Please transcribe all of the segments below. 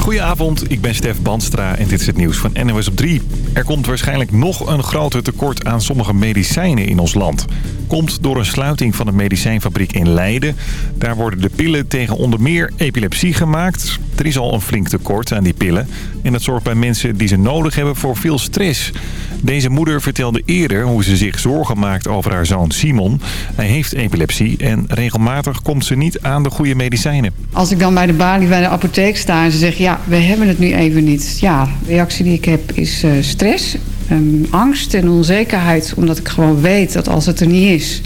Goedenavond, ik ben Stef Banstra en dit is het nieuws van NOS op 3. Er komt waarschijnlijk nog een groter tekort aan sommige medicijnen in ons land. Komt door een sluiting van een medicijnfabriek in Leiden. Daar worden de pillen tegen onder meer epilepsie gemaakt. Er is al een flink tekort aan die pillen. En dat zorgt bij mensen die ze nodig hebben voor veel stress. Deze moeder vertelde eerder hoe ze zich zorgen maakt over haar zoon Simon. Hij heeft epilepsie en regelmatig komt ze niet aan de goede medicijnen. Als ik dan bij de balie bij de apotheek sta en ze zeggen... ja, we hebben het nu even niet. Ja, de reactie die ik heb is uh, stress, um, angst en onzekerheid. Omdat ik gewoon weet dat als het er niet is...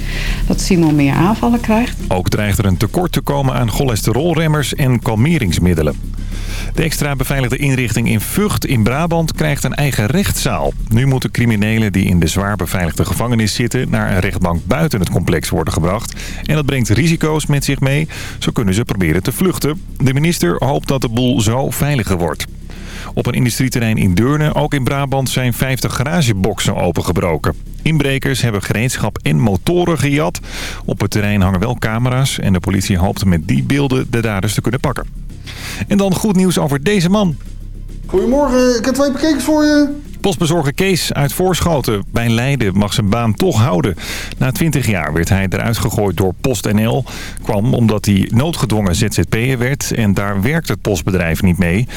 dat Simon meer aanvallen krijgt. Ook dreigt er een tekort te komen aan cholesterolremmers en kalmeringsmiddelen. De extra beveiligde inrichting in Vught in Brabant krijgt een eigen rechtszaal. Nu moeten criminelen die in de zwaar beveiligde gevangenis zitten... naar een rechtbank buiten het complex worden gebracht. En dat brengt risico's met zich mee. Zo kunnen ze proberen te vluchten. De minister hoopt dat de boel zo veiliger wordt. Op een industrieterrein in Deurne, ook in Brabant, zijn 50 garageboxen opengebroken. Inbrekers hebben gereedschap en motoren gejat. Op het terrein hangen wel camera's en de politie hoopt met die beelden de daders te kunnen pakken. En dan goed nieuws over deze man. Goedemorgen, ik heb twee pakketjes voor je. Postbezorger Kees uit Voorschoten bij Leiden mag zijn baan toch houden. Na 20 jaar werd hij eruit gegooid door PostNL. Kwam omdat hij noodgedwongen ZZP'er werd en daar werkt het postbedrijf niet mee.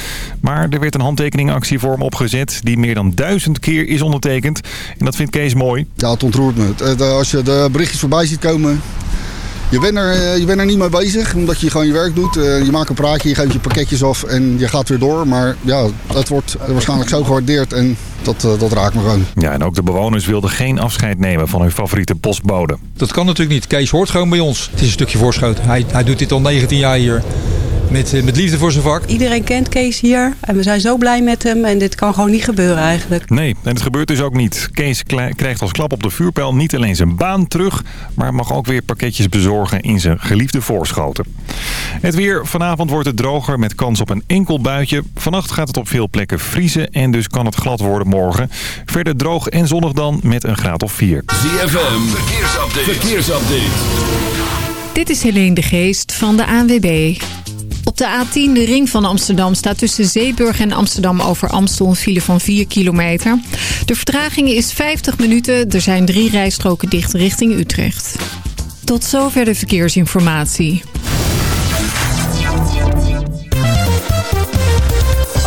Maar er werd een handtekeningactie voor hem opgezet die meer dan duizend keer is ondertekend. En dat vindt Kees mooi. Ja, het ontroert me. Als je de berichtjes voorbij ziet komen, je bent, er, eh, je bent er niet mee bezig, omdat je gewoon je werk doet. Eh, je maakt een praatje, je geeft je pakketjes af en je gaat weer door. Maar ja, het wordt waarschijnlijk zo gewaardeerd en dat, eh, dat raakt me gewoon. Ja, en ook de bewoners wilden geen afscheid nemen van hun favoriete postbode. Dat kan natuurlijk niet. Kees hoort gewoon bij ons. Het is een stukje voorschoten. Hij, hij doet dit al 19 jaar hier met, eh, met liefde voor zijn vak. Iedereen kent Kees hier en we zijn zo blij met hem. En dit kan gewoon niet gebeuren eigenlijk. Nee, en het gebeurt dus ook niet. Kees krijgt als klap op de vuurpijl niet alleen zijn baan terug... maar mag ook weer pakketjes bezorgen in zijn geliefde voorschoten. Het weer. Vanavond wordt het droger met kans op een enkel buitje. Vannacht gaat het op veel plekken vriezen en dus kan het glad worden morgen. Verder droog en zonnig dan met een graad of 4. ZFM, verkeersupdate. verkeersupdate. Dit is Helene de Geest van de ANWB. Op de A10, de ring van Amsterdam, staat tussen Zeeburg en Amsterdam over Amstel een file van 4 kilometer. De vertraging is 50 minuten. Er zijn drie rijstroken dicht richting Utrecht. Tot zover de verkeersinformatie.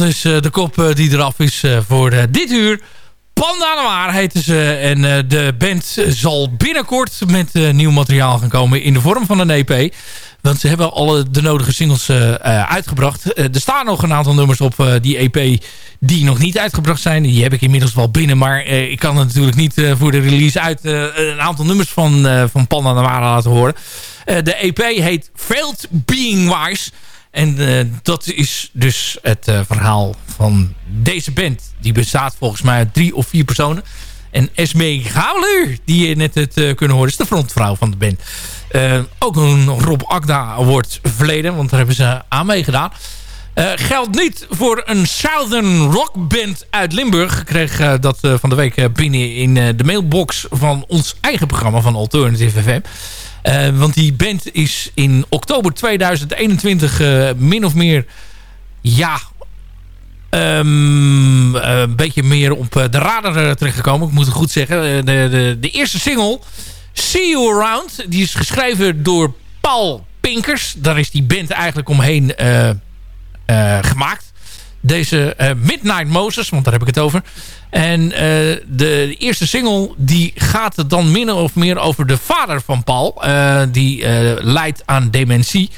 Dat is de kop die eraf is voor dit uur. Panda Noir heten ze. En de band zal binnenkort met nieuw materiaal gaan komen in de vorm van een EP. Want ze hebben alle de nodige singles uitgebracht. Er staan nog een aantal nummers op die EP die nog niet uitgebracht zijn. Die heb ik inmiddels wel binnen. Maar ik kan er natuurlijk niet voor de release uit een aantal nummers van, van Panda Nawara laten horen. de EP heet Failed Being Wise. En dat is dus het verhaal van deze band. Die bestaat volgens mij uit drie of vier personen. En Esme Gauler, die je net het kunnen horen, is de frontvrouw van de band. Ook een Rob Agda Award verleden, want daar hebben ze aan meegedaan. Geldt niet voor een Southern Rock Band uit Limburg. Ik kreeg dat van de week binnen in de mailbox van ons eigen programma van Alternative FM. Want die band is in oktober 2021 min of meer... Ja, um, een beetje meer op de radar terechtgekomen. Ik moet het goed zeggen. De, de, de eerste single See You Around. Die is geschreven door Paul Pinkers. Daar is die band eigenlijk omheen gemaakt. Deze uh, Midnight Moses, want daar heb ik het over. En de, de, eerste single die gaat dan min of meer over de vader van Paul. die leidt aan dementie.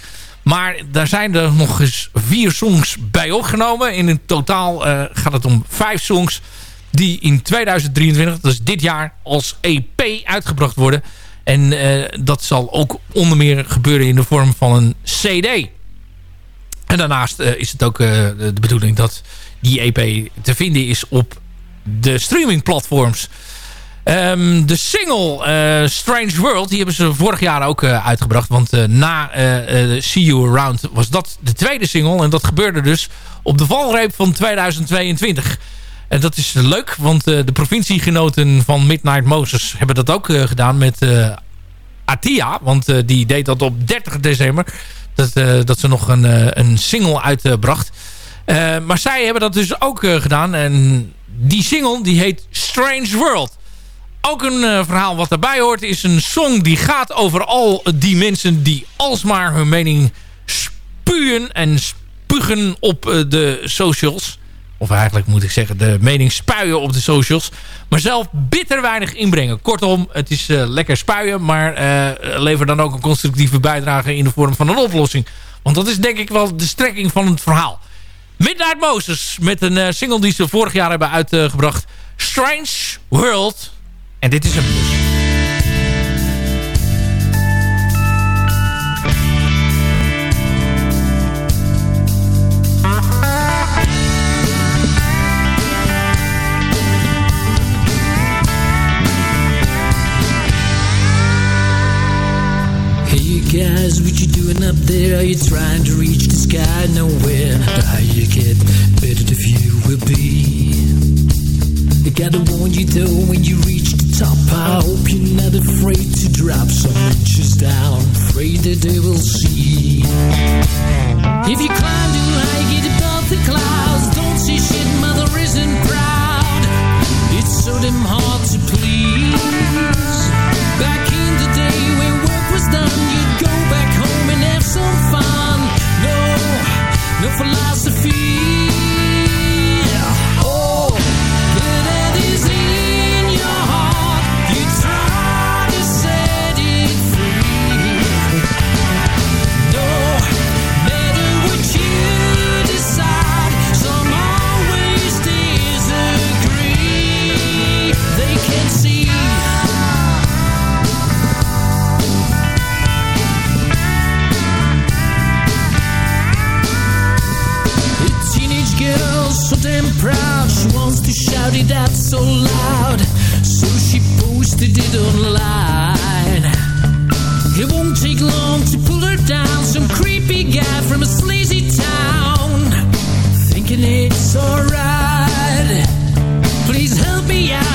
Maar daar zijn er nog eens vier songs bij opgenomen. In totaal gaat het om vijf songs die in 2023, dus dit jaar, als EP uitgebracht worden. En dat zal ook onder meer gebeuren in de vorm van een CD. En daarnaast uh, is het ook uh, de bedoeling dat die EP te vinden is op de streamingplatforms. Um, de single Strange World, die hebben ze vorig jaar ook uitgebracht. Want na See You Around was dat de tweede single. En dat gebeurde dus op de valreep van 2022. En dat is leuk, want de provinciegenoten van Midnight Moses hebben dat ook gedaan met Atia. Want die deed dat op 30 december. Dat, dat ze nog een, een single uitbracht. maar zij hebben dat dus ook gedaan. En die single die heet Strange World. Ook een verhaal wat daarbij hoort is een song die gaat over al die mensen die alsmaar hun mening spuien en spugen op de socials. Of eigenlijk moet ik zeggen de mening spuien op de socials. Maar zelf bitter weinig inbrengen. Kortom, het is uh, lekker spuien. Maar uh, lever dan ook een constructieve bijdrage in de vorm van een oplossing. Want dat is denk ik wel de strekking van het verhaal. Midnight Moses met een uh, single die ze vorig jaar hebben uitgebracht. Strange World. En dit is dus. Up there? Are you trying to reach the sky? Nowhere. The higher you get, better the view will be. I gotta warn you though, when you reach the top, I hope you're not afraid to drop some inches down. Afraid that they will see. If you climb too high, get above the clouds. Don't say shit, mother isn't proud. It's so damn hard to please. Back in the day when work was done, philosophy. To shout it out so loud. So she posted it online. It won't take long to pull her down. Some creepy guy from a sleazy town. Thinking it's alright. Please help me out.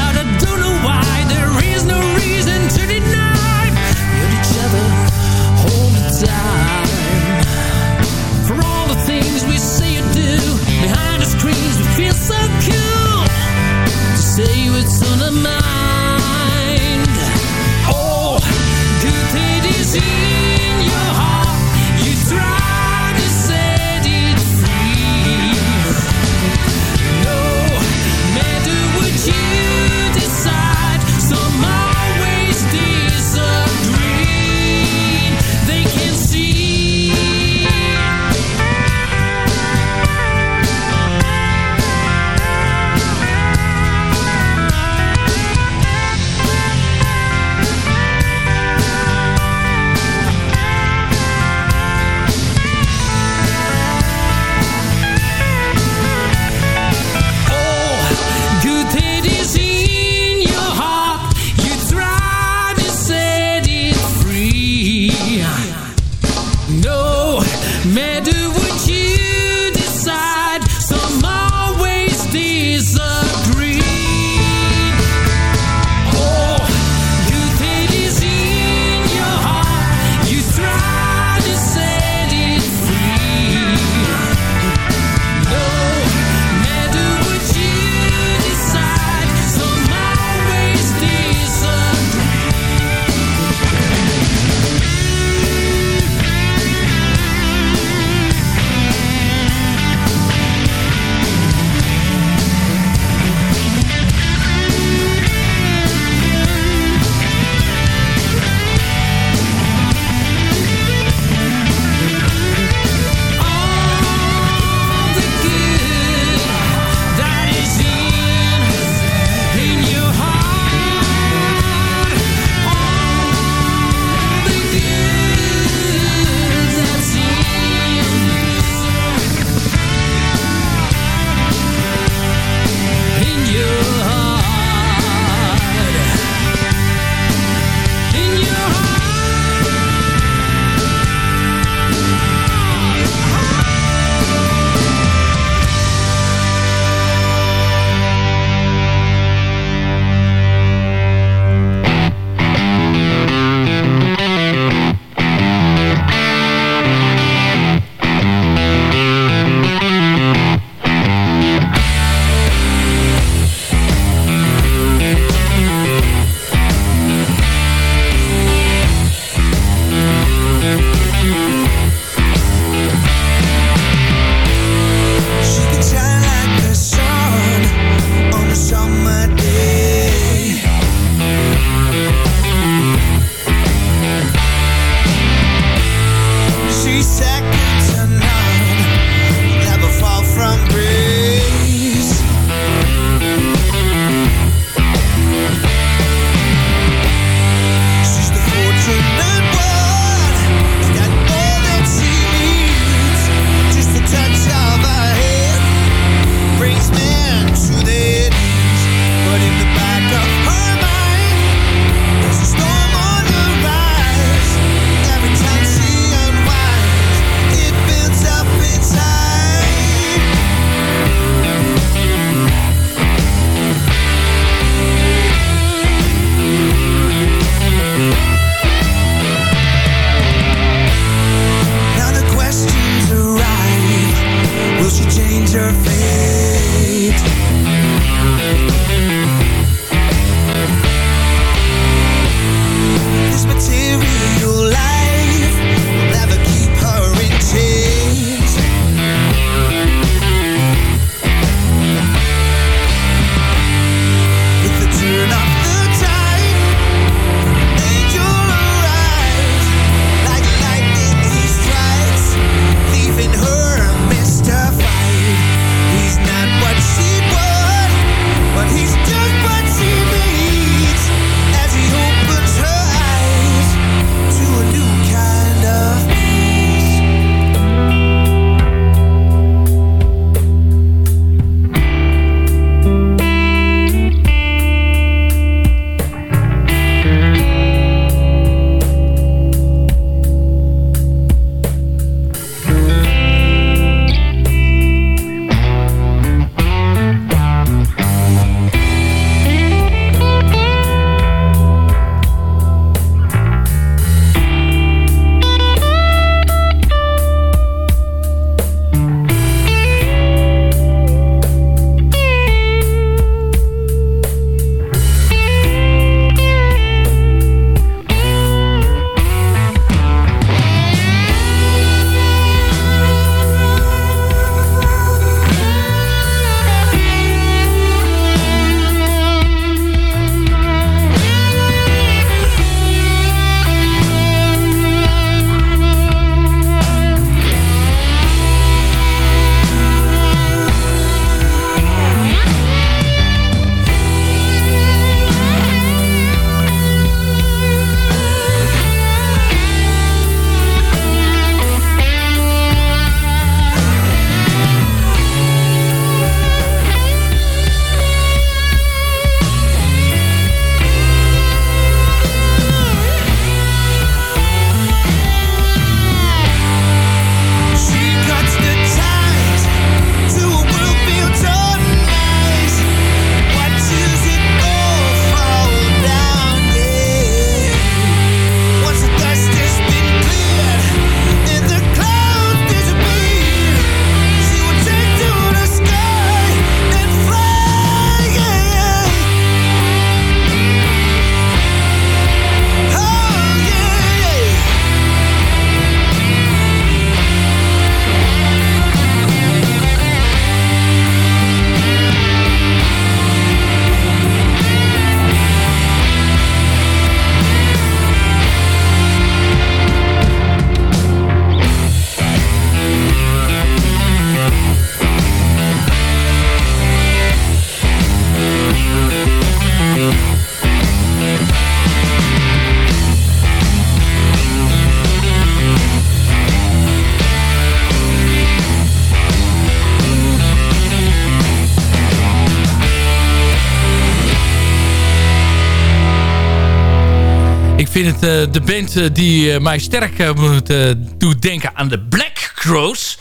De band eh, die eh, mij sterk eh, moet, eh, doet denken aan de Black Crows.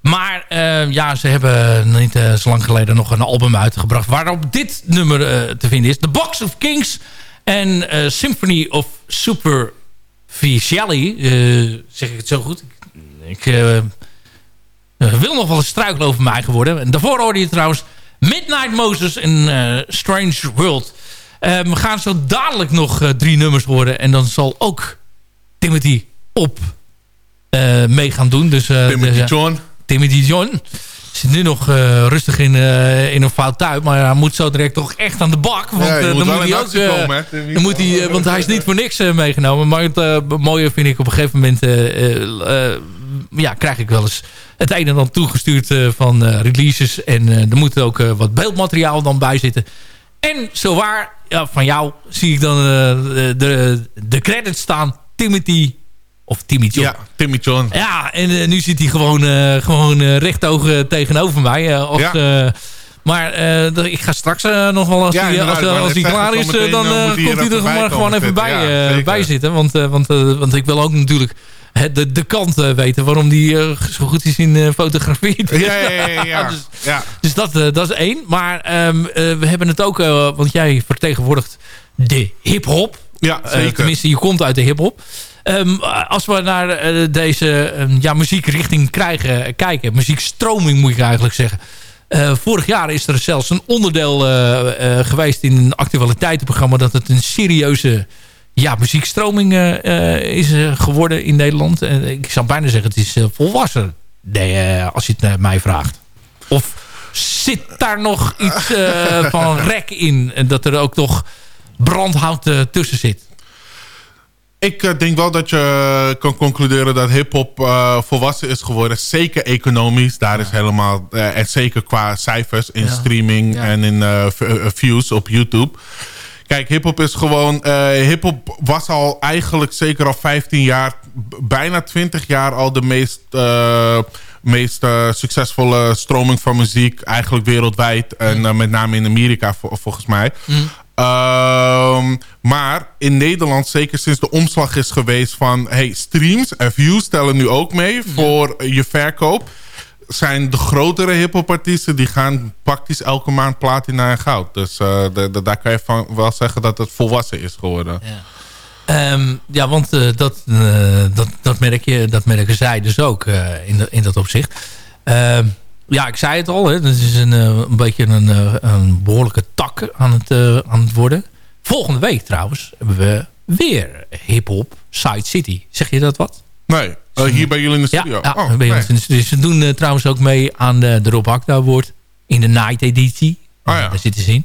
Maar eh, ja, ze hebben niet eh, zo lang geleden nog een album uitgebracht... waarop dit nummer eh, te vinden is. The Box of Kings en eh, Symphony of Superficiali. eh zeg ik het zo goed? Ik eh, eh, wil nog wel een struikel over mij geworden. En daarvoor hoorde je trouwens Midnight Moses eh, Strange World... Eh, we gaan zo dadelijk nog eh, drie nummers horen. En dan zal ook Timothy op eh, mee gaan doen. Dus, eh, Timothy dus, John. Timothy John zit nu nog rustig in, in een fout tuin. Maar hij moet zo direct toch echt aan de bak. Want Ja, moet dan moet hij ook... komen, hè, dan moet hij, want hij is niet voor niks meegenomen. Maar het mooie vind ik op een gegeven moment... ja, krijg ik wel eens het een en ander toegestuurd van releases. En er moet ook wat beeldmateriaal dan bij zitten. En zowaar, ja, van jou zie ik dan eh, de, de, de credits staan. Timothy of Timmy John. Ja, Timmy John. Ja, en eh, nu zit hij gewoon, eh gewoon eh, rechtogen tegenover mij. als, Ja. maar ik ga straks nog wel, als Ja, als, hij klaar is, dan komt hij er gewoon, gewoon even bij, bij zitten. Want, want, want ik wil ook natuurlijk de, de kant eh, weten waarom die eh, zo goed is in eh, fotografie. Ja, ja, ja. ja, dus ja. dus dat, dat is één. Maar ehm, eh, we hebben het ook, want jij vertegenwoordigt de hip-hop. Ja, zeker. tenminste, je komt uit de hip-hop. Ehm, als we naar deze ehm, ja, muziekrichting krijgen, kijken, muziekstroming moet ik eigenlijk zeggen. Vorig jaar is er zelfs een onderdeel geweest in een actualiteitenprogramma dat het een serieuze ja, muziekstroming eh, eh, is eh, geworden in Nederland. En ik zou bijna zeggen, het is volwassen, nee, als je het mij vraagt. Of zit daar nog iets van rek in? En dat er ook nog brandhout tussen zit? Ik denk wel dat je kan concluderen dat hip-hop volwassen is geworden. Zeker economisch. Daar is helemaal. en zeker qua cijfers in Ja. streaming Ja. en in views op YouTube. Kijk, hip-hop is gewoon. eh hip-hop was al eigenlijk zeker al 15 jaar, bijna 20 jaar al de meest. eh, meest eh, succesvolle stroming van muziek. Eigenlijk wereldwijd. En eh, met name in Amerika vol- volgens mij. Ehm, maar in Nederland, zeker sinds de omslag is geweest van... Hey, streams en views tellen nu ook mee voor je verkoop. Zijn de grotere hiphopartiesten die gaan praktisch elke maand platina en goud. Dus eh, de- de- daar kan je van wel zeggen dat het volwassen is geworden. Ehm, ja, want eh, dat, eh, dat, dat, merk je, dat merken zij dus ook in, de, in dat opzicht. Ehm, ja, ik zei het al. Hè, dat is een, een beetje een, een behoorlijke tak aan het, aan het worden. Volgende week trouwens hebben we weer hip-hop Side City. Zeg je dat wat? Nee, eh, hier bij jullie in de studio. Ja, oh, bij nee. ons in de studio. Ze doen eh, trouwens ook mee aan de, de Rob Hakda Award in de Night editie. Oh ja. Daar zitten ze in.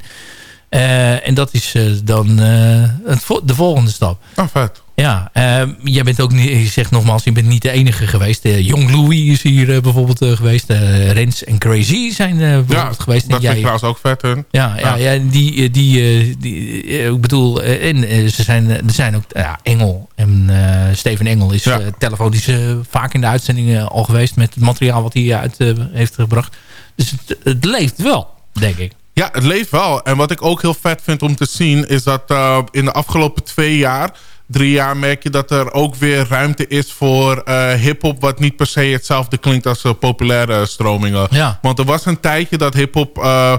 Eh, en dat is dan het vo- de volgende stap. Oh, vet. Ja, eh, jij bent ook niet, je zegt nogmaals, je bent niet de enige geweest. Uh, Young Louis is hier eh, bijvoorbeeld eh, geweest. Eh, Rens en Crazy zijn eh, bijvoorbeeld Ja, geweest. En dat vind jij- ik trouwens ook vet hun. ja, ja, Ja. ja, die, eh, die, eh, die eh, ik bedoel, eh, en eh, ze zijn, er zijn ook, ja, Engel en eh, Steven Engel is eh, telefonisch eh, vaak in de uitzendingen al geweest met het materiaal wat hij uit eh, heeft gebracht. Dus het, het leeft wel, denk ik. Ja, het leeft wel. En wat ik ook heel vet vind om te zien... is dat eh, in de afgelopen twee jaar... drie jaar merk je dat er ook weer ruimte is voor eh hip-hop... wat niet per se hetzelfde klinkt als eh, populaire stromingen. Ja. Want er was een tijdje dat hip-hop... eh,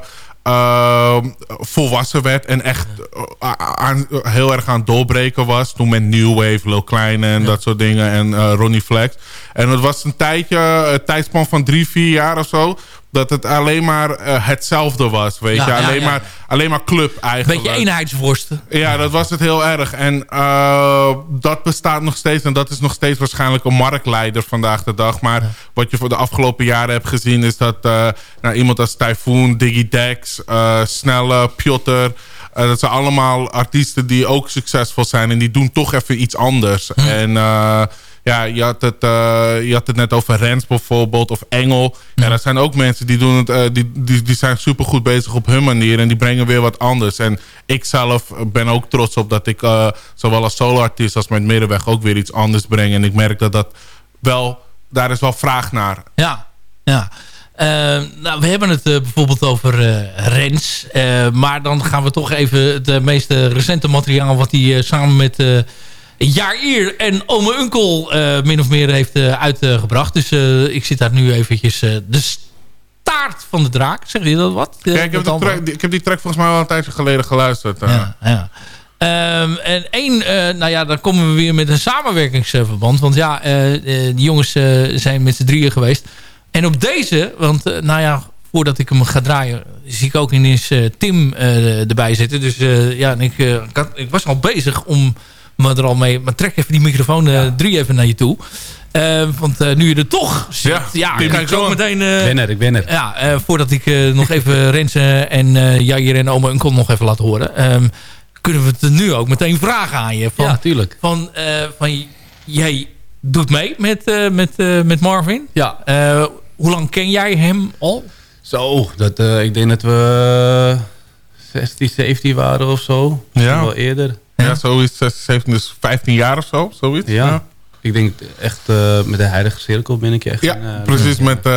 eh, volwassen werd en echt eh, aan, heel erg aan het doorbreken was. Toen met New Wave, Lil Kleine en dat soort dingen. En eh, Ronnie Flex. En het was een tijdje, een tijdspan van drie, vier jaar of zo. Dat het alleen maar eh, hetzelfde was. Weet Ja, je? Alleen, ja. Maar, alleen maar club eigenlijk. Beetje eenheidsworsten. Ja, dat was het heel erg. En eh, dat bestaat nog steeds. En dat is nog steeds waarschijnlijk een marktleider vandaag de dag. Maar wat je voor de afgelopen jaren hebt gezien... is dat eh, nou, iemand als Typhoon, Diggy Dex, Snelle, Piotr... dat zijn allemaal artiesten die ook succesvol zijn. En die doen toch even iets anders. En... eh, ja, je had, het, eh, je had het net over Rens bijvoorbeeld, of Engel. Ja, dat zijn ook mensen die, doen het, eh, die, die, die zijn supergoed bezig op hun manier. En die brengen weer wat anders. En ik zelf ben ook trots op dat ik eh, zowel als soloartiest als met Middenweg ook weer iets anders breng. En ik merk dat dat wel, daar is wel vraag naar. Ja, ja. Nou, we hebben het bijvoorbeeld over Rens. Maar dan gaan we toch even het meest recente materiaal... wat hij samen met, eh, Jair en Ome Unkel eh, min of meer heeft eh, uitgebracht. Dus eh, ik zit daar nu eventjes de staart van de draak. Zeg je dat wat? Ja, ik, heb Dat de track, ik heb die track volgens mij wel een tijdje geleden geluisterd. Ja, ja. Ehm, en één, nou ja, dan komen we weer met een samenwerkingsverband. Want ja, die jongens zijn met z'n drieën geweest. En op deze, want nou ja, voordat ik hem ga draaien... zie ik ook ineens eh, Tim erbij zitten. Dus ja, en ik, ik, had- ik was al bezig om me er al mee... Maar trek even die microfoon eh, drie even naar je toe. Eh, want eh, nu je er toch zit, ja, Ja, kan ik ook meteen... eh, Ik ben er, ik ben er. ja, eh, voordat ik eh, nog even Rensen en eh Jair en oma Unkel nog even laat horen... ehm, kunnen we het nu ook meteen vragen aan je. Van, Ja, tuurlijk. Van, eh, van jij doet mee met, eh, met, eh, met Marvin. Ja. Eh, hoe lang ken jij hem al? Zo, dat, eh, ik denk dat we 16, 17 waren of zo. Misschien Ja. wel eerder. Ja, zoiets. 17, dus 15 jaar of zo. Zoiets. Ja. Ik denk echt eh, met de heilige cirkel ben ik echt... Ja, in, eh, precies. Met, eh,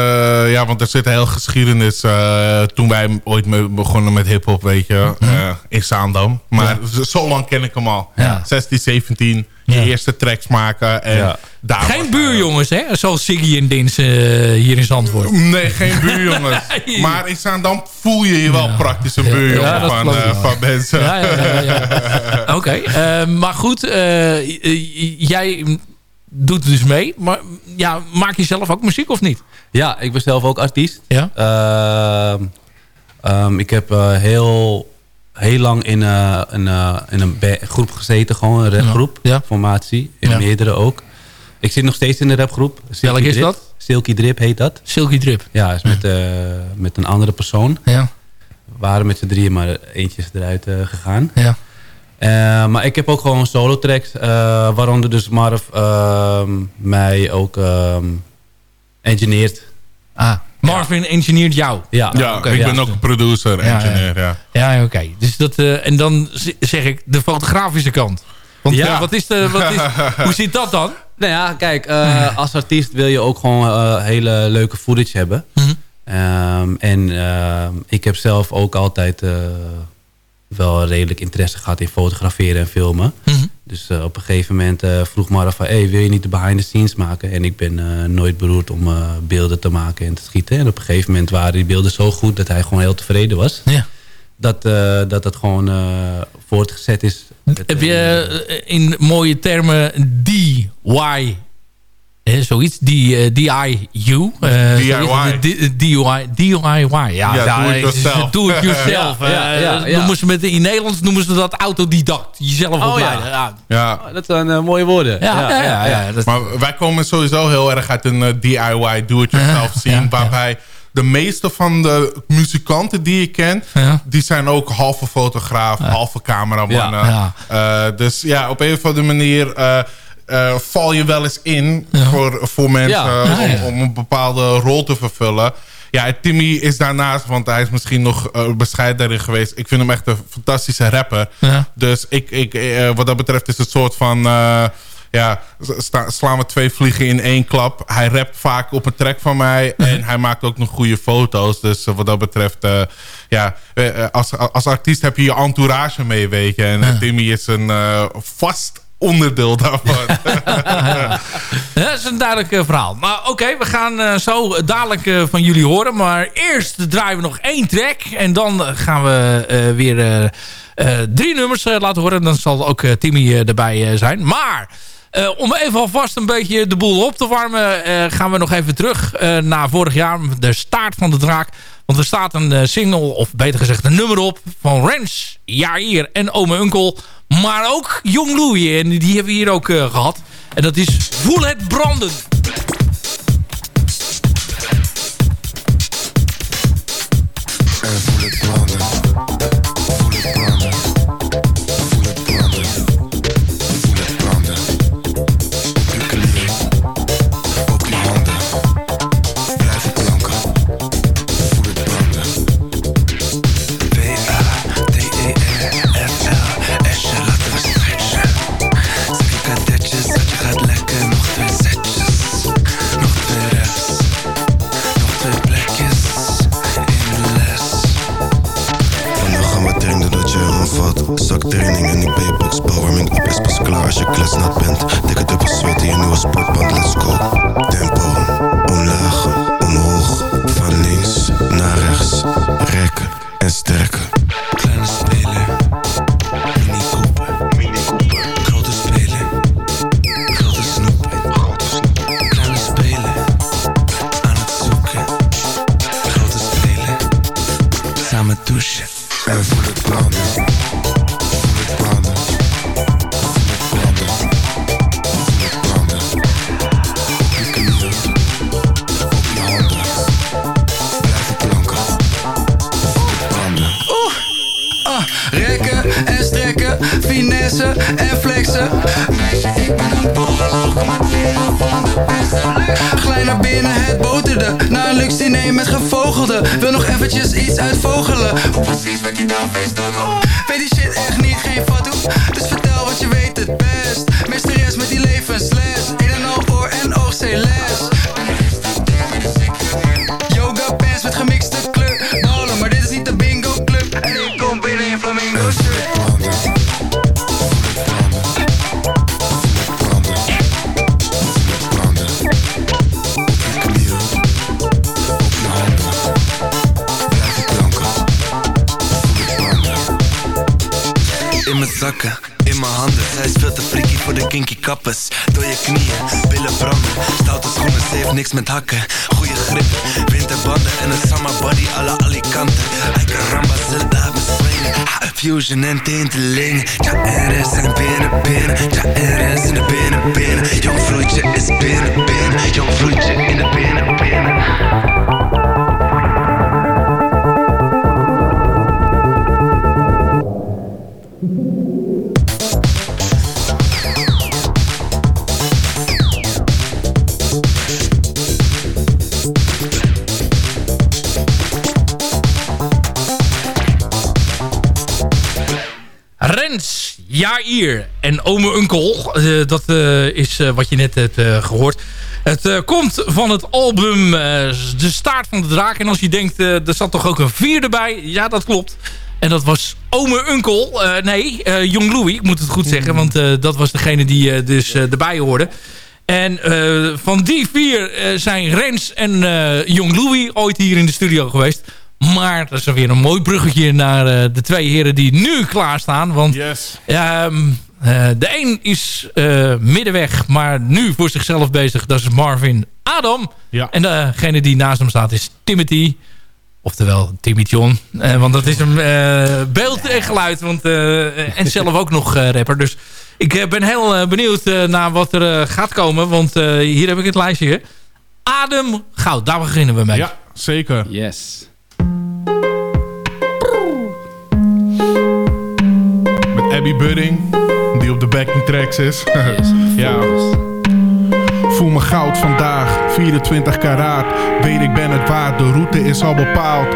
ja, want er zit een heel geschiedenis. eh, toen wij ooit mee begonnen met hip-hop, weet je, eh, in Zaandam. Maar zo lang ken ik hem al. Ja. 16, 17, je Ja. eerste tracks maken. En Ja. daar Geen buurjongens, hè? Zoals Siggy en Dins eh, hier in Zandvoort. Nee, geen buurjongens. Nee. Maar in Zaandam voel je je wel praktisch een buurjongen van, eh, van mensen. Ja, ja, ja. ja. Oké, eh, maar goed. eh, jij doet dus mee. Maar ja, maak je zelf ook muziek of niet? Ja, ik ben zelf ook artiest. Ja. Ehm, ehm, ik heb eh, heel, heel lang in, eh, een, eh, in een groep gezeten, gewoon een rapgroep, Ja. formatie, in Ja. meerdere ook. Ik zit nog steeds in de rapgroep. Welke is Drip. dat? Silky Drip heet dat. Silky Drip. Ja, is met, met een andere persoon. Ja. We waren met z'n drieën, maar eentje is eruit gegaan. Ja. Eh, maar ik heb ook gewoon solo tracks, eh, waaronder dus Marv ehm, mij ook ehm engineert. Ah, Marvin engineert jou. Ja, Ja, oké, ik ja. ben ook producer, Ja, engineer. Ja, Ja, oké. Dus dat, eh, en dan zeg ik de fotografische kant. Want Ja. wat is de, wat is, hoe zit dat dan? Nou ja, kijk, eh, als artiest wil je ook gewoon hele leuke footage hebben. Mhm. Ehm, en ehm, ik heb zelf ook altijd eh, wel redelijk interesse gehad in fotograferen en filmen. Mhm. Dus eh, op een gegeven moment eh, vroeg Mara van... Hey, wil je niet de behind the scenes maken? En ik ben eh, nooit beroerd om beelden te maken en te schieten. En op een gegeven moment waren die beelden zo goed... dat hij gewoon heel tevreden was. Ja. Dat, eh, dat het gewoon voortgezet is. Heb je in mooie termen DIY, zoiets, die, eh, DIU. eh, DIY. zoiets, di- DIY. DIY, ja. Ja, ja, do it yourself. Do it yourself. Eh. Noemen ze met, in Nederlands noemen ze dat autodidact. Jezelf Oh, opleiden. ja. Ja. ja. dat zijn eh, mooie woorden. Ja, ja, ja, Maar wij komen sowieso heel erg uit een eh, DIY, do-it-yourself Ja, scene. ja, ja. waarbij de meeste van de muzikanten die je kent... Ja. die zijn ook halve fotograaf, halve cameramannen. Ja, Eh, dus ja, op een of andere manier... eh, eh, val je wel eens in voor, voor mensen Ja. Ja, ja. Om, om een bepaalde rol te vervullen. Ja, Timmy is daarnaast, want hij is misschien nog eh, bescheiden daarin geweest. Ik vind hem echt een fantastische rapper. Dus ik, ik, eh, wat dat betreft is het soort van... ja, slaan we twee vliegen in één klap. Hij rapt vaak op een track van mij. En hij maakt ook nog goede foto's. Dus wat dat betreft... ja, als, als artiest heb je je entourage mee, weet je. En Timmy is een eh, vast onderdeel daarvan. Ja, dat is een duidelijk eh, verhaal. Maar oké, we gaan eh, zo dadelijk eh, van jullie horen. Maar eerst draaien we nog één track. En dan gaan we eh, weer eh, eh, drie nummers laten horen. Dan zal ook Timmy eh, erbij eh, zijn. Maar eh, om even alvast een beetje de boel op te warmen... eh, gaan we nog even terug eh, naar vorig jaar. De staart van de draak. Want er staat een single, of beter gezegd een nummer op... van Rens, Jair en Ome Unkel. Maar ook Jong Louie. En die hebben we hier ook eh, gehad. En dat is Voel. En voel het branden. Met hakken. Goeie grip, winterbanden En een summer body la Alicante. Hij kan ramba, Zelda, Ha, Fusion en tinteling. Ja, er is een binnen, binnen. Ja, er is een binnen, binnen. Jong vloeitje is binnen, binnen. Jong vloeitje in de binnen, binnen Jair en ome Unkel. Eh, dat eh, is eh, wat je net hebt gehoord. Het komt van het album De Staart van de Draak. En als je denkt, er zat toch ook een vierde bij? Ja, dat klopt. En dat was ome Unkel. Nee, eh Jong Louis, ik moet het goed zeggen. Want dat was degene die dus erbij hoorde. En van die vier zijn Rens en Jong Louis ooit hier in de studio geweest. Maar dat is weer een mooi bruggetje naar eh, de twee heren die nu klaarstaan. Want ehm, eh, de een is eh, middenweg, maar nu voor zichzelf bezig. Dat is Marvin Adam. En degene die naast hem staat is Timothy. Oftewel Timmy John. Eh, want dat is een eh, beeld en geluid. Want, eh, en zelf ook nog eh, rapper. Dus ik ben heel benieuwd naar wat er gaat komen. Want eh, hier heb ik het lijstje. Adem Goud, daar beginnen we mee. Ja, zeker. Yes. Budding, die op de backing tracks is. ja. Voel me goud vandaag, 24 karaat. Weet ik ben het waard, de route is al bepaald.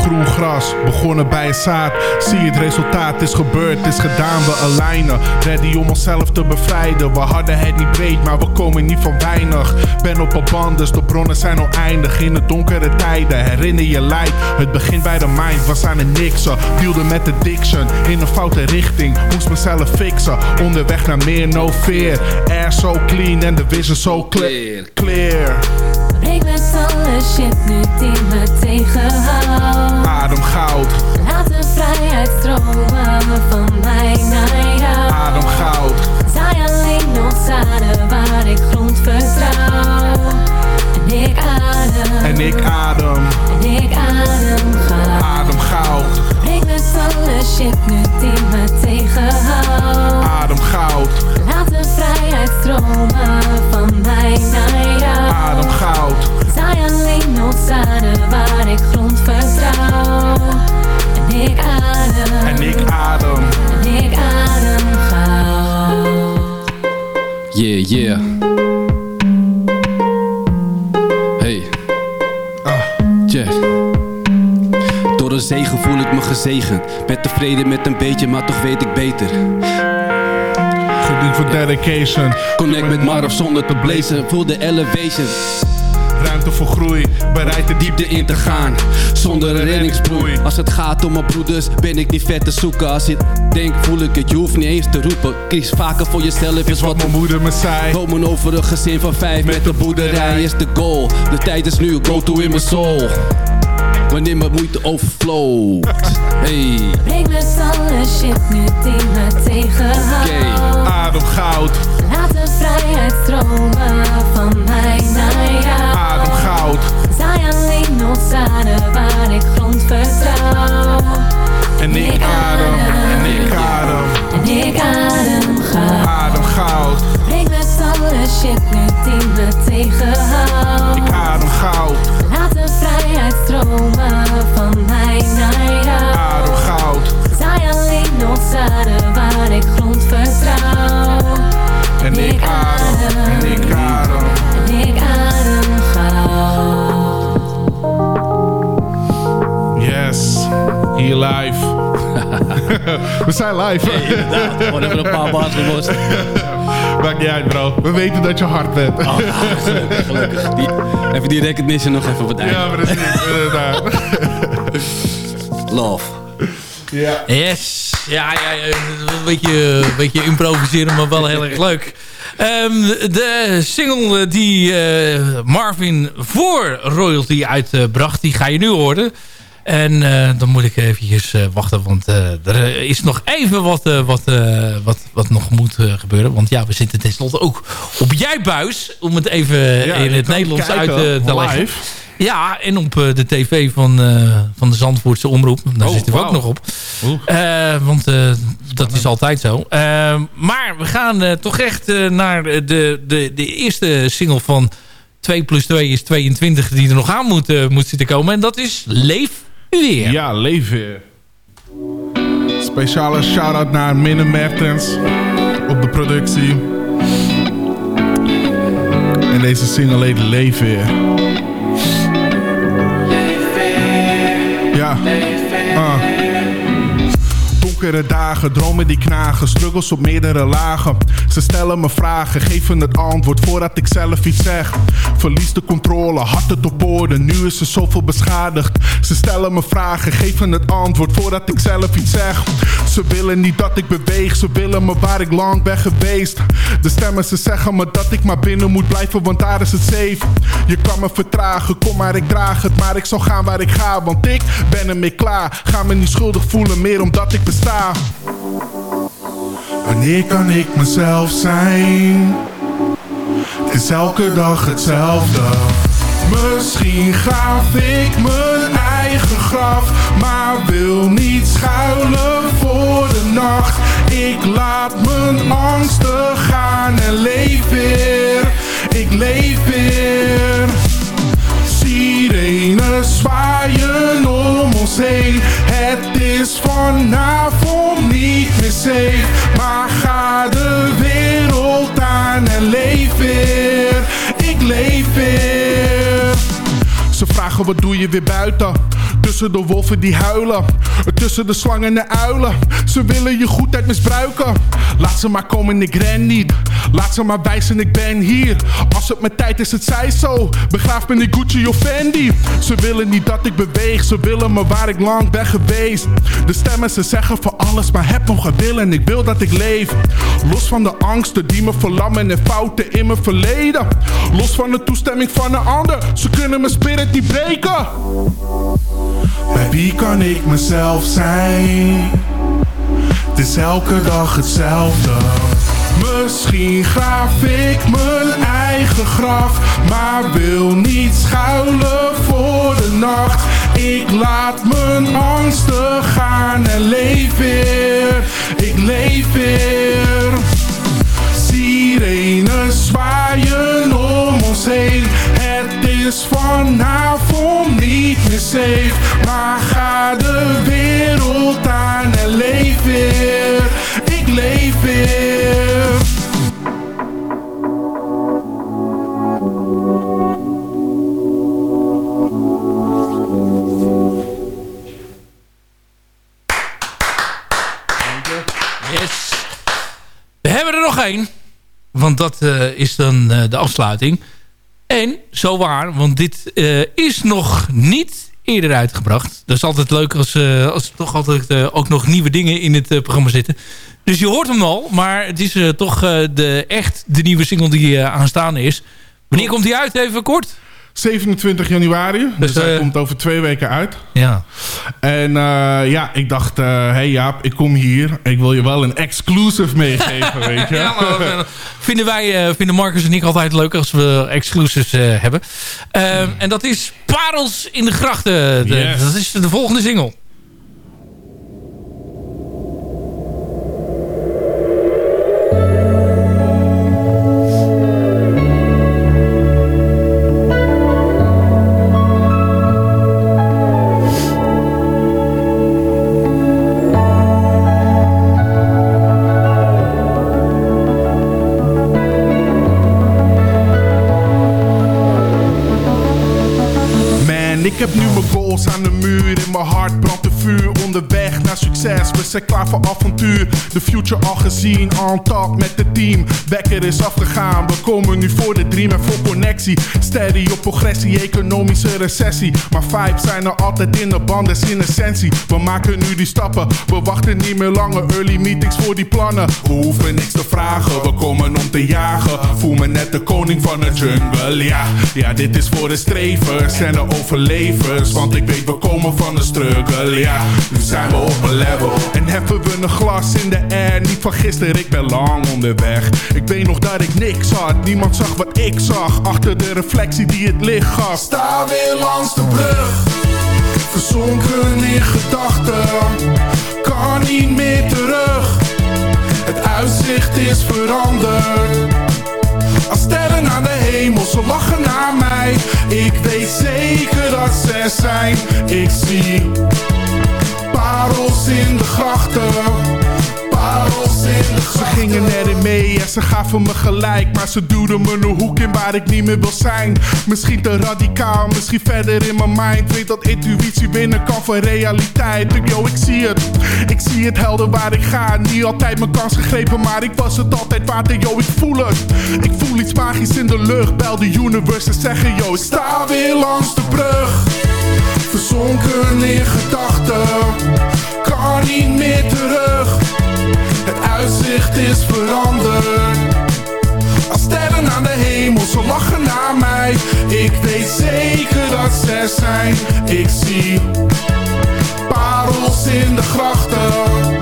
Groen gras, begonnen bij een zaad. Zie het resultaat, is gebeurd, is gedaan. We alignen, ready om onszelf te bevrijden. We hadden het niet breed, maar we komen niet van weinig. Ben op een band, dus de bronnen zijn oneindig. In de donkere tijden, herinner je lijf. Het begint bij de mind, was aan het niksen. Dealde met addiction, in een foute richting. Moest mezelf fixen, onderweg naar meer, no fear. Air so clean en de vision so clear. Clear. Breek met alle shit nu die me tegenhoudt. Adem goud, Laat de vrijheid stromen van mij naar jou. adem goud. Zij alleen ons aarde waar ik grond vertrouw. En ik adem. En ik adem, En ik adem goud. adem goud, alle shit nu die me tegenhoudt. adem goud, Laat de vrijheid stromen van mij naar jou. adem goud. Zij alleen ons aarde waar ik grond vertrouw. En ik adem. En ik adem. En ik adem gauw. Yeah, yeah. Hey. Check. Een zegen voel ik me gezegend. Ben tevreden met een beetje, maar toch weet ik beter. Gediend voor dedication. Connect met Marv zonder te blazen. Voel de elevation. Ruimte voor groei, bereid de diepte in te gaan. Zonder een reddingsboei. Als het gaat om mijn broeders, ben ik niet vet te zoeken. Als je denkt, voel ik het, je hoeft niet eens te roepen. Kies vaker voor jezelf, is wat mijn moeder me zei. Komen over een gezin van vijf met de boerderij is de goal. De tijd is nu, go to in mijn soul. Wanneer mijn moeite overflowt. Hey. Breek met alle shit nu die me tegenhoudt. Adem goud, Laat de vrijheid stromen van mij naar jou. adem We zijn live. inderdaad. Gewoon even een paar bars gelost. Maakt niet uit, bro. We weten dat je hard bent. Oh, gelukkig, gelukkig. Die, even die recognition nog even op het einde. Ja, precies. Love. Ja. Yes. Ja, ja, ja, een beetje, een beetje improviseren, maar wel heel erg leuk. Ehm, de single die eh, Marvin voor Royalty uitbracht, die ga je nu horen. En eh, dan moet ik eventjes eh, wachten, want eh, er is nog even wat, wat, wat, wat nog moet gebeuren. Want ja, we zitten tenslotte ook op jij buis, om het even Ja, in het Nederlands uit kijken, te leggen. live. Ja, en op de tv van, van de Zandvoortse Omroep. Daar Oh, zitten we ook nog op. Want dat is altijd zo. Maar we gaan toch echt naar de, de, de eerste single van 2 plus 2 is 22 die er nog aan moet, moet zitten komen. En dat is Leef Weer. Ja, leef weer. Speciale shout-out naar Minne Mertens op de productie. En deze single heet Leef weer. Ja. Ah. Donkere dagen, dromen die knagen, struggles op meerdere lagen. Ze stellen me vragen, geven het antwoord voordat ik zelf iets zeg. Verlies de controle, hart het op woorden, nu is er zoveel beschadigd. Ze stellen me vragen, geven het antwoord voordat ik zelf iets zeg. Ze willen niet dat ik beweeg, ze willen me waar ik lang ben geweest. De stemmen ze zeggen me dat ik maar binnen moet blijven, want daar is het safe. Je kan me vertragen, kom maar ik draag het, maar ik zal gaan waar ik ga, want ik ben ermee klaar. Ga me niet schuldig voelen meer omdat ik besta. Wanneer kan ik mezelf zijn? Het is elke dag hetzelfde. Misschien gaaf ik mijn eigen graf, maar wil niet schuilen voor de nacht. Ik laat mijn angsten gaan en leef weer. Ik leef weer. Sirenen zwaaien om ons heen. Het is vanavond niet meer safe. Maar ga de wereld aan en leef weer. Ik leef weer. Ze vragen wat doe je weer buiten? Tussen de wolven die huilen. Tussen de slangen en de uilen. Ze willen je goedheid misbruiken. Laat ze maar komen, ik ren niet. Laat ze maar wijzen, ik ben hier. Als het mijn tijd is, het zij zo. Begraaf me in Gucci of Fendi. Ze willen niet dat ik beweeg. Ze willen me waar ik lang ben geweest. De stemmen, ze zeggen voor alles. Maar heb nog een wil en ik wil dat ik leef. Los van de angsten die me verlammen en fouten in mijn verleden. Los van de toestemming van een ander. Ze kunnen mijn spirit niet breken. Bij wie kan ik mezelf zijn? Het is elke dag hetzelfde. Misschien graaf ik mijn eigen graf, maar wil niet schuilen voor de nacht. Ik laat mijn angsten gaan en leef weer. Ik leef weer. Sirenen zwaaien is vanavond niet meer safe. Maar ga de wereld aan en leef weer. Ik leef weer. Yes. We hebben er nog één. Want dat eh, is dan eh, de afsluiting. En zo waar, want dit eh, is nog niet eerder uitgebracht. Dat is altijd leuk als, eh, als er toch altijd eh, ook nog nieuwe dingen in het programma zitten. Dus je hoort hem al, maar het is toch de, echt de nieuwe single die aanstaande is. Wanneer komt die uit, even kort? 27 januari. Dus, Dus, hij eh, komt over twee weken uit. Ja. En eh, ja, ik dacht, hé hey Jaap, ik kom hier. Ik wil je wel een exclusive meegeven, weet je. Ja, maar, eh, vinden wij, eh, vinden Marcus en ik altijd leuk als we exclusives eh, hebben. Ehm, En dat is Parels in de Grachten. De- Yes. Dat is de volgende single. De future al gezien, on top met het team. Becker is afgegaan, we komen nu voor de dream en voor connectie. Steady op progressie, economische recessie. Maar vibes zijn er altijd in de band, is in essentie. We maken nu die stappen, we wachten niet meer langer. Early meetings voor die plannen. We hoeven niks te vragen, we komen om te jagen. Voel me net de koning van de jungle, ja. Ja, dit is voor de strevers en de overlevers. Want ik weet, we komen van de struggle, ja. Nu zijn we op een level en heffen we een glas in de air. Niet van gisteren, ik ben lang onderweg. Ik weet nog dat ik niks had, niemand zag wat ik zag. Achter de reflectie die het licht gaf. Sta weer langs de brug, verzonken in gedachten. Kan niet meer terug, het uitzicht is veranderd. Als sterren aan de hemel, ze lachen naar mij. Ik weet zeker dat ze zijn. Ik zie parels in de grachten. Ze gingen erin mee en ze gaven me gelijk. Maar ze duwden me een hoek in waar ik niet meer wil zijn. Misschien te radicaal, misschien verder in mijn mind. Weet dat intuïtie winnen kan van realiteit. Yo, ik zie het. Ik zie het helder waar ik ga. Niet altijd mijn kans gegrepen, maar ik was het altijd waard. Yo, ik voel het. Ik voel iets magisch in de lucht. Bel de universe en zeggen, yo, sta weer langs de brug. Verzonken in gedachten. Kan niet meer terug. Uitzicht is veranderd. Als sterren aan de hemel, ze lachen naar mij. Ik weet zeker dat ze zijn. Ik zie parels in de grachten.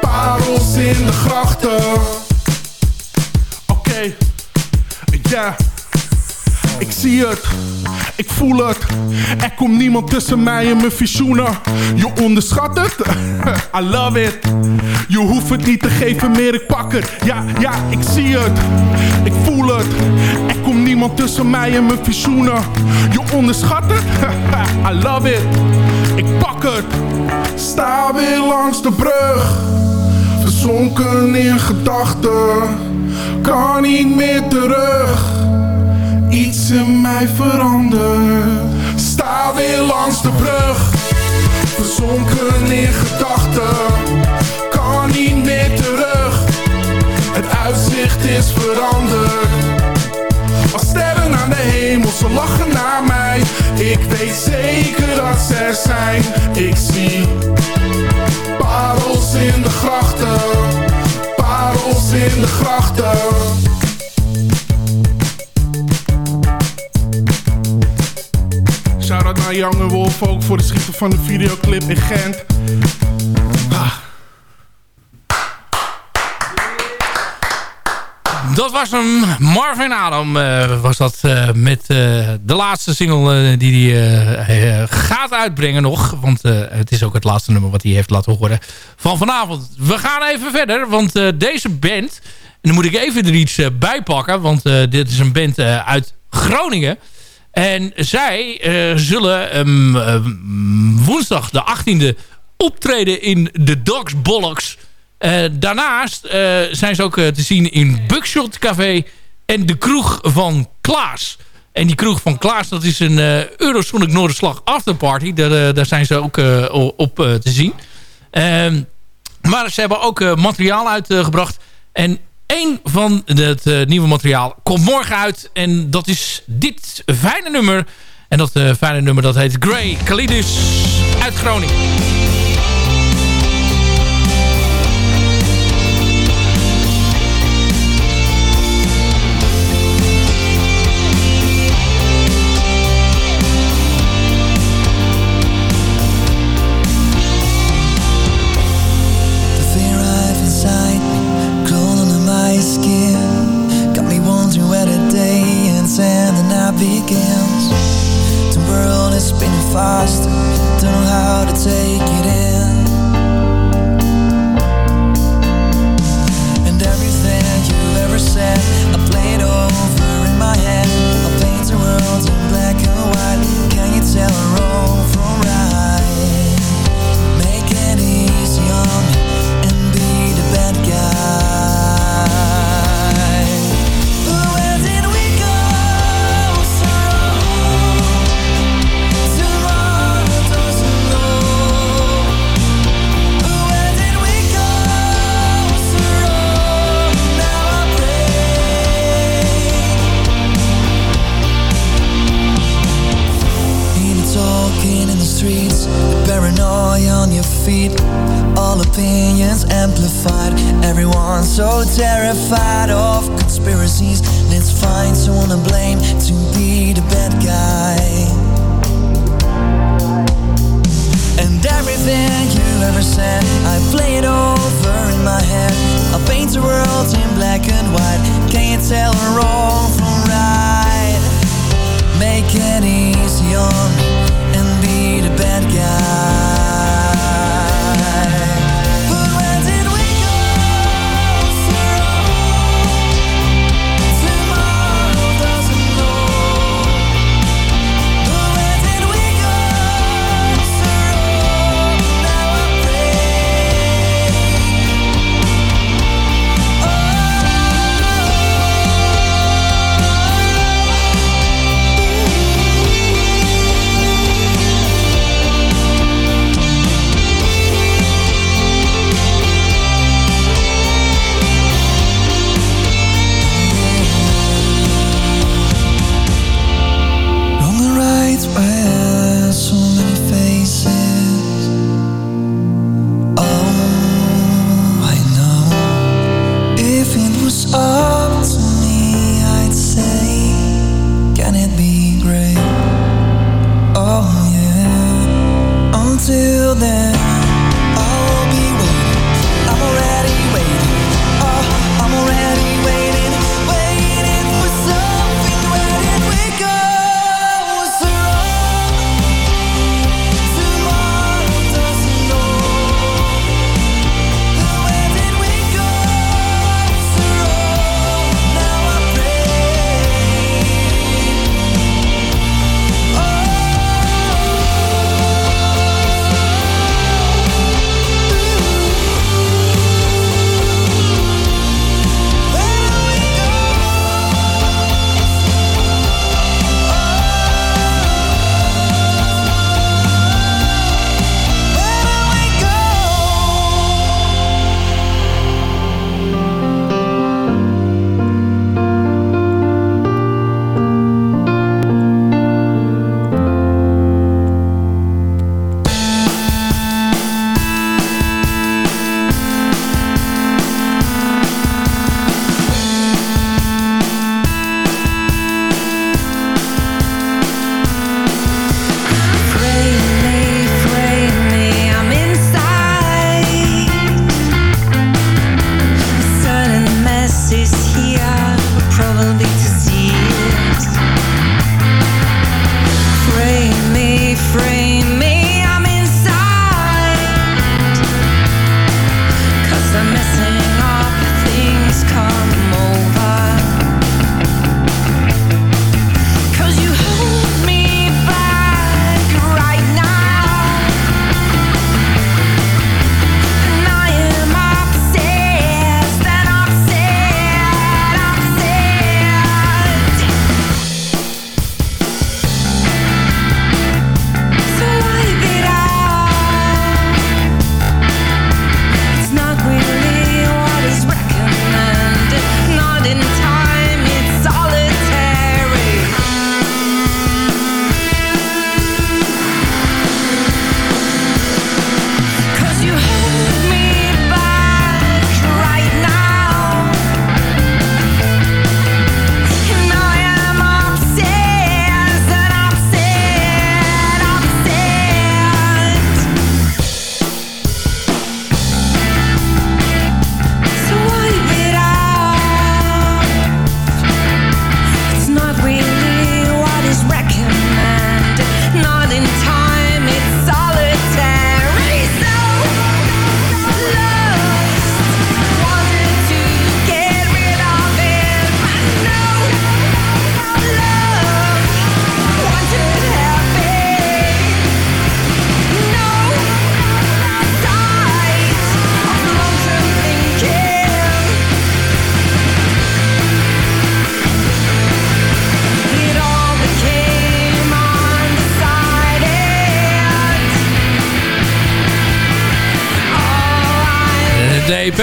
Parels in de grachten. Oké, ja. Ik zie het, ik voel het. Er komt niemand tussen mij en mijn visioenen. Je onderschat het, I love it. Je hoeft het niet te geven meer, ik pak het. Ja, ja, ik zie het, ik voel het. Er komt niemand tussen mij en mijn visioenen. Je onderschat het, I love it. Ik pak het, sta weer langs de brug. Verzonken in gedachten, kan niet meer terug iets in mij verandert. Sta weer langs de brug, verzonken in gedachten. Kan niet meer terug, het uitzicht is veranderd. Als sterren aan de hemel, ze lachen naar mij. Ik weet zeker dat ze er zijn. Ik zie parels in de grachten, parels in de grachten. Shout-out naar Young Wolf ook voor het schieten van de videoclip in Gent. Dat was hem. Marvin Adam eh, was dat eh, met eh, de laatste single die hij gaat uitbrengen nog. Want het is ook het laatste nummer wat hij heeft laten horen van vanavond. We gaan even verder, want deze band... En dan moet ik even er iets bij pakken, want dit is een band uit Groningen. En zij eh, zullen ehm, ehm, woensdag de 18e optreden in de Dogs Bollocks. Eh, daarnaast eh, zijn ze ook te zien in Buckshot Café en de kroeg van Klaas. En die kroeg van Klaas, dat is een Eurosonic Noorderslag afterparty. Daar, daar zijn ze ook op te zien. Ehm, maar ze hebben ook materiaal uitgebracht. En één van het eh, nieuwe materiaal komt morgen uit. En dat is dit fijne nummer. En dat eh, fijne nummer dat heet Grey Kalidus uit Groningen.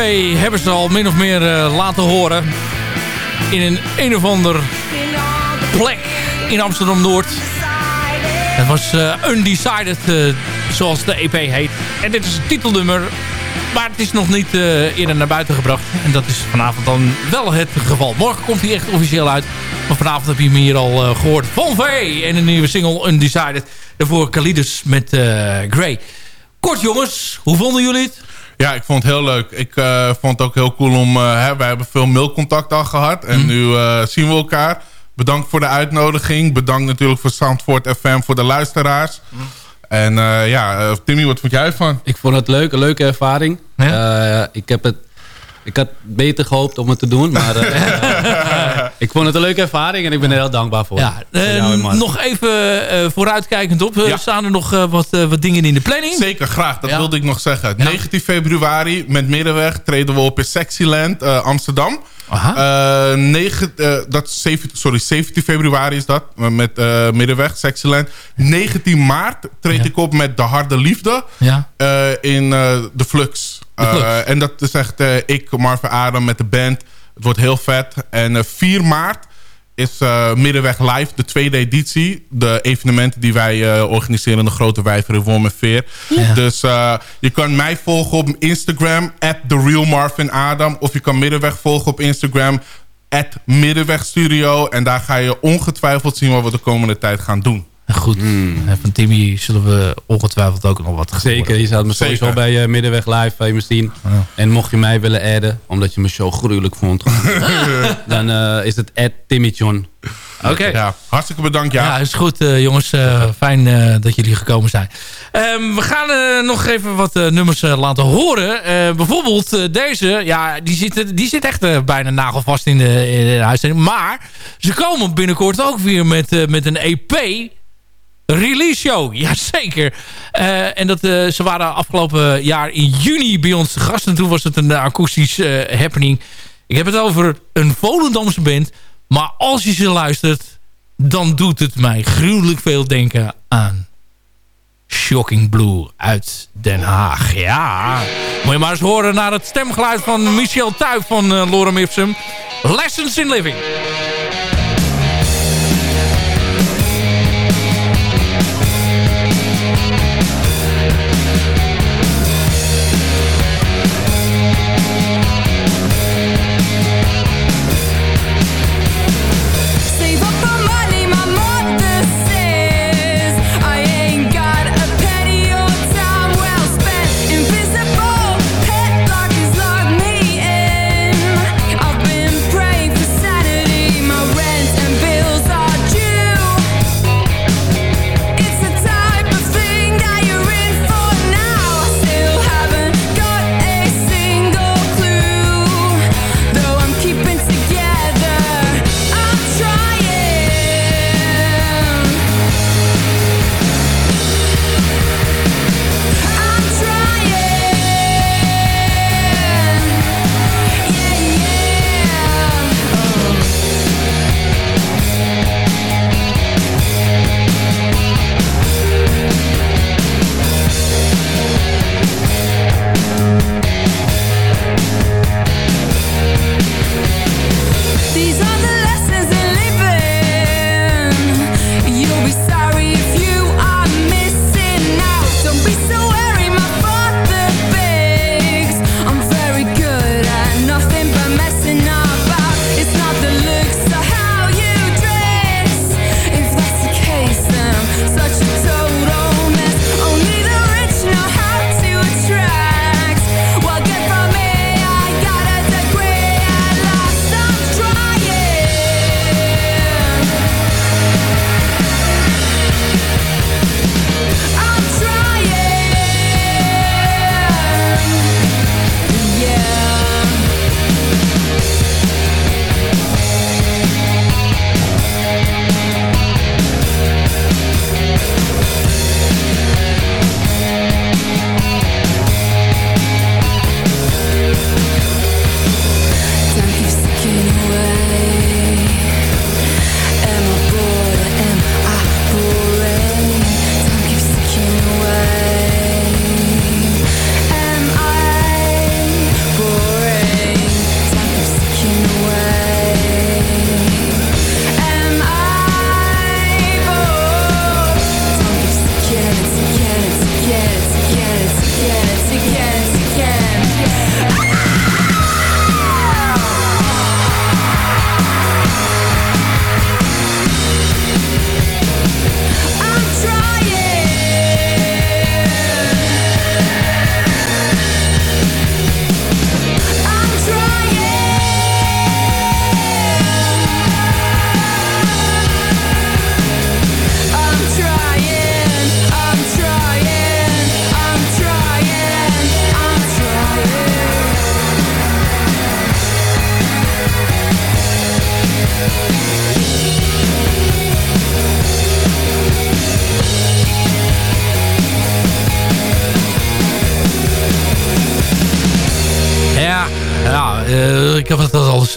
EP hebben ze al min of meer eh, laten horen. In een een of ander plek in Amsterdam-Noord. Het was eh, Undecided, eh, zoals de EP heet. En dit is het titelnummer, maar het is nog niet eerder naar buiten gebracht. En dat is vanavond dan wel het geval. Morgen komt hij echt officieel uit. Maar vanavond heb je hem hier al eh, gehoord. Von V en een nieuwe single Undecided. Daarvoor Kalides met Grey. Kort jongens, hoe vonden jullie het? Ja, ik vond het heel leuk. Ik eh, vond het ook heel cool om... eh, hè, wij hebben veel mailcontact al gehad. En nu eh, zien we elkaar. Bedankt voor de uitnodiging. Bedankt natuurlijk voor Zandvoort FM, voor de luisteraars. En eh, ja, Timmy, wat vond jij ervan? Ik vond het leuk, een leuke ervaring. Eh, ik, heb het, ik had beter gehoopt om het te doen, maar eh, ik vond het een leuke ervaring en ik ben er heel dankbaar voor. Ja, Voor eh, nog even eh, vooruitkijkend op. Eh. Staan er nog wat, wat dingen in de planning? Zeker, graag. Dat wilde ik nog zeggen. 19 februari met Middenweg treden we op in Sexyland Amsterdam. Negen, eh, dat is 7, sorry, 17 februari is dat. Met eh, Middenweg, Sexyland. 19 maart treed ik op met De Harde Liefde. Ja. in de Flux. De Flux. En dat is echt ik, Marvin Adam met de band. Het wordt heel vet. En eh, 4 maart is eh, Middenweg Live, de tweede editie. De evenementen die wij eh, organiseren in de Grote Wijver in Worm en Veer. Ja. Dus eh, je kan mij volgen op Instagram, at TheRealMarvinAdam. Of je kan Middenweg volgen op Instagram, at Middenweg Studio. En daar ga je ongetwijfeld zien wat we de komende tijd gaan doen. Goed. En Van Timmy zullen we ongetwijfeld ook nog wat gaan Zeker, je zou me Zeker. sowieso bij eh, Middenweg Live bij me zien. En mocht je mij willen adden, omdat je mijn show gruwelijk vond, dan eh, is het @timmyjohn. Oké. Ja, hartstikke bedankt. Ja, Ja, is goed eh, jongens. Eh, fijn eh, dat jullie gekomen zijn. Ehm, we gaan eh, nog even wat eh, nummers eh, laten horen. Eh, bijvoorbeeld eh, deze. Ja, die zit, die zit echt eh, bijna nagelvast in de, in de uitzending. Maar ze komen binnenkort ook weer met, eh, met een EP release show. Jazeker. Eh en dat, eh, ze waren afgelopen jaar in juni bij ons te gast. En toen was het een eh, akoestisch eh, happening. Ik heb het over een Volendamse band. Maar als je ze luistert, dan doet het mij gruwelijk veel denken aan Shocking Blue uit Den Haag. Ja, moet je maar eens horen naar het stemgeluid van Michel Tuip van Lorem Ipsum. Lessons in Living.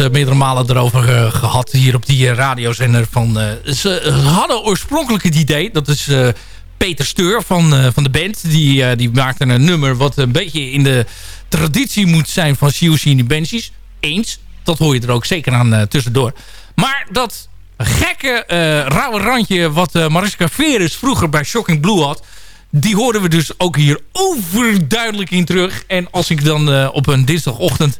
Eh, meerdere malen erover eh, gehad hier op die eh, radiozender. Van, ze hadden oorspronkelijk het idee, dat is Peter Steur van, van de band. Die, die maakte een nummer wat een beetje in de traditie moet zijn van CUC in the Banshees. Eens, dat hoor je er ook zeker aan tussendoor. Maar dat gekke, rauwe randje wat Mariska Veres vroeger bij Shocking Blue had... die hoorden we dus ook hier overduidelijk in terug. En als ik dan op een dinsdagochtend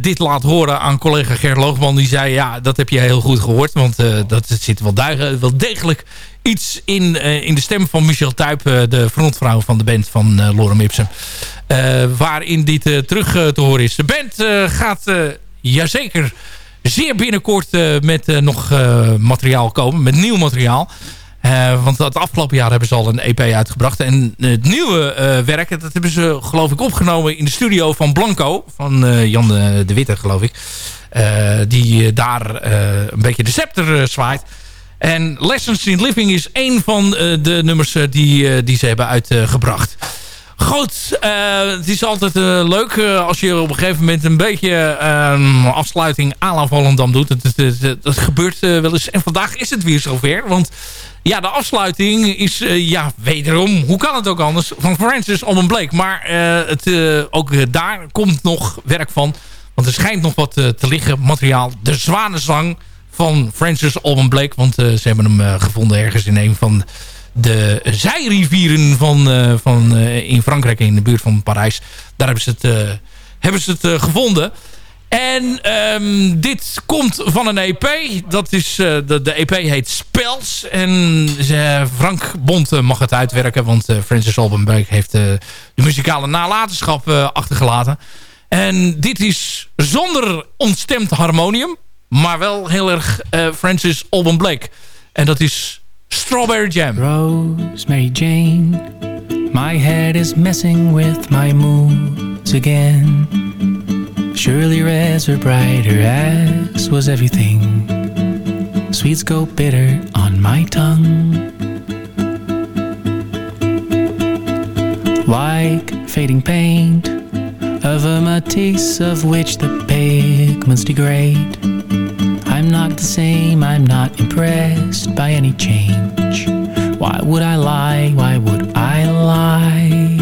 dit laat horen aan collega Gert Loogman... die zei, ja, dat heb je heel goed gehoord. Want eh, dat zit wel, wel degelijk iets in, eh, in de stem van Michel Tuyp... eh, de frontvrouw van de band van eh, Lorem Ipsum. eh, waarin dit eh, terug eh, te horen is. De band eh, gaat, eh, jazeker, zeer binnenkort eh, met eh, nog eh, materiaal komen. Met nieuw materiaal. Eh, want het afgelopen jaar hebben ze al een EP uitgebracht. En het nieuwe eh, werk, dat hebben ze geloof ik opgenomen in de studio van Blanco. Van eh, Jan de, de Witte geloof ik. Die daar een beetje de scepter zwaait. En Lessons in Living is één van de nummers die, die ze hebben uitgebracht. Goed, eh, het is altijd eh, leuk eh, als je op een gegeven moment een beetje eh, afsluiting la Volendam doet. Dat gebeurt wel eens. En vandaag is het weer zover. Want ja, de afsluiting is ja, wederom, hoe kan het ook anders, van Francis Alban Blake. Maar het, ook daar komt nog werk van. Want er schijnt nog wat te liggen, materiaal. De Zwanenzang van Francis Alban Blake. Want ze hebben hem gevonden ergens in een van de zijrivieren van, eh, van, eh, in Frankrijk, in de buurt van Parijs. Daar hebben ze het, eh, hebben ze het gevonden. En ehm, dit komt van een EP. Dat is, de, de EP heet Spels. En Frank Bont eh, mag het uitwerken. Want Francis Alban Blake heeft de muzikale nalatenschap achtergelaten. En dit is zonder ontstemd harmonium. Maar wel heel erg Francis Alban Blake. En dat is Strawberry Jam. Rosemary Jane, my head is messing with my moods again. Surely reds were brighter, as was everything. Sweets go bitter on my tongue. Like fading paint of a Matisse of which the pigments degrade. I'm not the same, I'm not impressed by any change. Why would I lie? Why would I lie?